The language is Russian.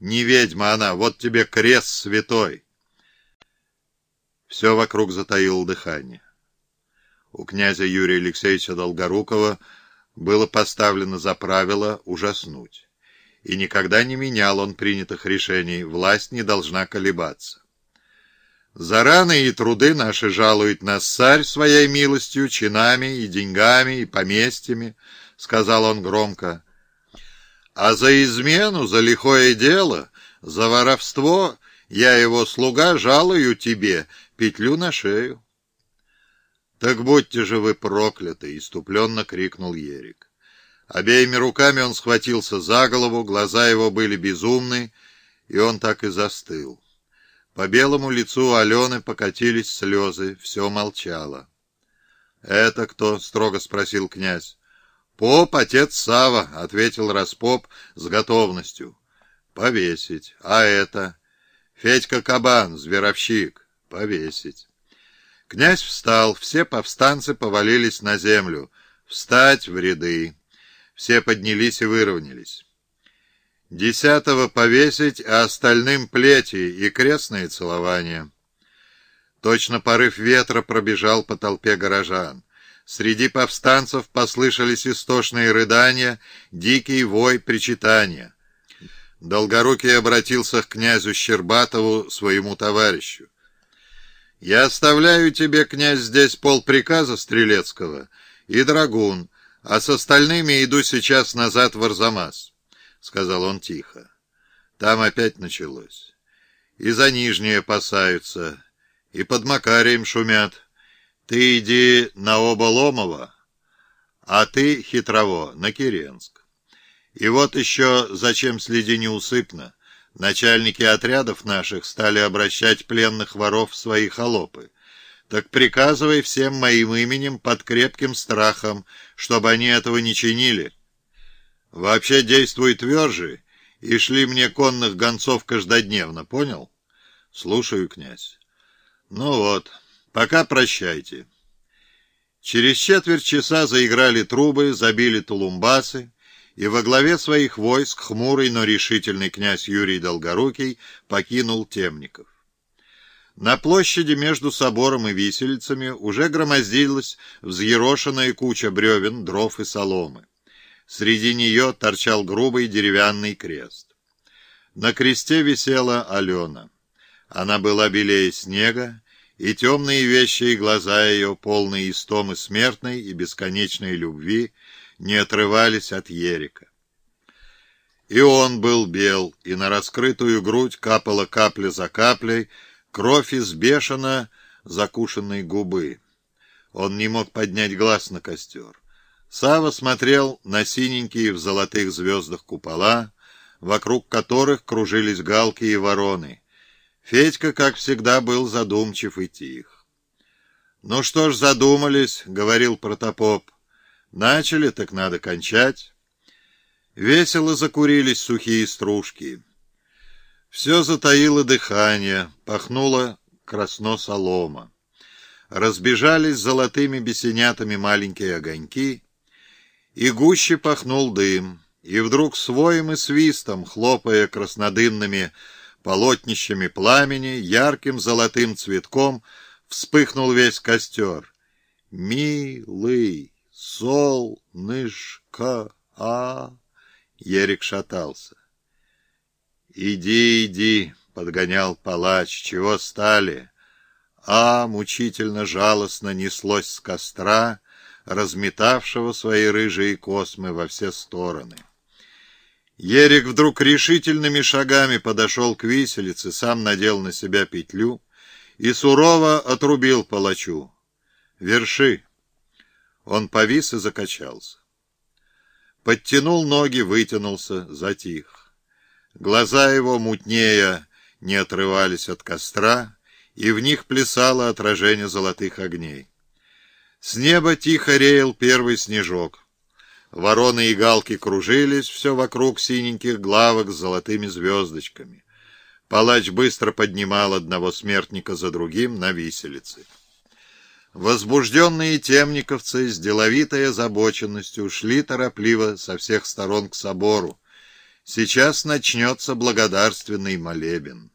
Не ведьма она, вот тебе крест святой. Все вокруг затаило дыхание. У князя Юрия Алексеевича Долгорукова было поставлено за правило ужаснуть. И никогда не менял он принятых решений, власть не должна колебаться. За раны и труды наши жалует нас царь своей милостью, чинами и деньгами и поместьями, — сказал он громко. А за измену, за лихое дело, за воровство я его слуга жалую тебе, петлю на шею. «Так будьте же вы прокляты!» — иступленно крикнул Ерик. Обеими руками он схватился за голову, глаза его были безумны, и он так и застыл. По белому лицу Алены покатились слезы, все молчало. «Это кто?» — строго спросил князь. «Поп, отец Сава», — ответил Распоп с готовностью. «Повесить. А это?» «Федька Кабан, зверовщик. Повесить». Князь встал, все повстанцы повалились на землю. Встать в ряды. Все поднялись и выровнялись. Десятого повесить, а остальным плети и крестные целования. Точно порыв ветра пробежал по толпе горожан. Среди повстанцев послышались истошные рыдания, дикий вой причитания. Долгорукий обратился к князю Щербатову, своему товарищу. Я оставляю тебе, князь, здесь полприказа Стрелецкого и драгун, а с остальными иду сейчас назад в Арзамас, — сказал он тихо. Там опять началось. И за Нижние опасаются, и под Макарием шумят. Ты иди на оба Ломова, а ты, хитрово, на Киренск. И вот еще зачем следи неусыпно. Начальники отрядов наших стали обращать пленных воров в свои холопы. Так приказывай всем моим именем под крепким страхом, чтобы они этого не чинили. Вообще действуй тверже и шли мне конных гонцов каждодневно, понял? Слушаю, князь. Ну вот, пока прощайте. Через четверть часа заиграли трубы, забили тулумбасы, и во главе своих войск хмурый, но решительный князь Юрий Долгорукий покинул Темников. На площади между собором и виселицами уже громоздилась взъерошенная куча бревен, дров и соломы. Среди нее торчал грубый деревянный крест. На кресте висела Алена. Она была белее снега, и темные вещи и глаза ее, полные истомы смертной и бесконечной любви, не отрывались от Ерика. И он был бел, и на раскрытую грудь капала капля за каплей кровь из бешено закушенной губы. Он не мог поднять глаз на костер. Сава смотрел на синенькие в золотых звездах купола, вокруг которых кружились галки и вороны. Федька, как всегда, был задумчив и тих. «Ну что ж задумались», — говорил протопоп, — Начали, так надо кончать. Весело закурились сухие стружки. Все затаило дыхание, пахнуло красно солома. Разбежались золотыми бесенятами маленькие огоньки, и гуще пахнул дым, и вдруг своим и свистом, хлопая краснодымными полотнищами пламени, ярким золотым цветком вспыхнул весь костер. «Милый!» солнышко, а...» Ерик шатался. «Иди, иди!» — подгонял палач. «Чего стали?» А мучительно жалостно неслось с костра, разметавшего свои рыжие космы во все стороны. Ерик вдруг решительными шагами подошел к виселице, сам надел на себя петлю и сурово отрубил палачу. «Верши!» Он повис и закачался. Подтянул ноги, вытянулся, затих. Глаза его, мутнее, не отрывались от костра, и в них плясало отражение золотых огней. С неба тихо реял первый снежок. Вороны и галки кружились все вокруг синеньких главок с золотыми звездочками. Палач быстро поднимал одного смертника за другим на виселице. Возбужденные темниковцы с деловитой озабоченностью шли торопливо со всех сторон к собору. Сейчас начнется благодарственный молебен.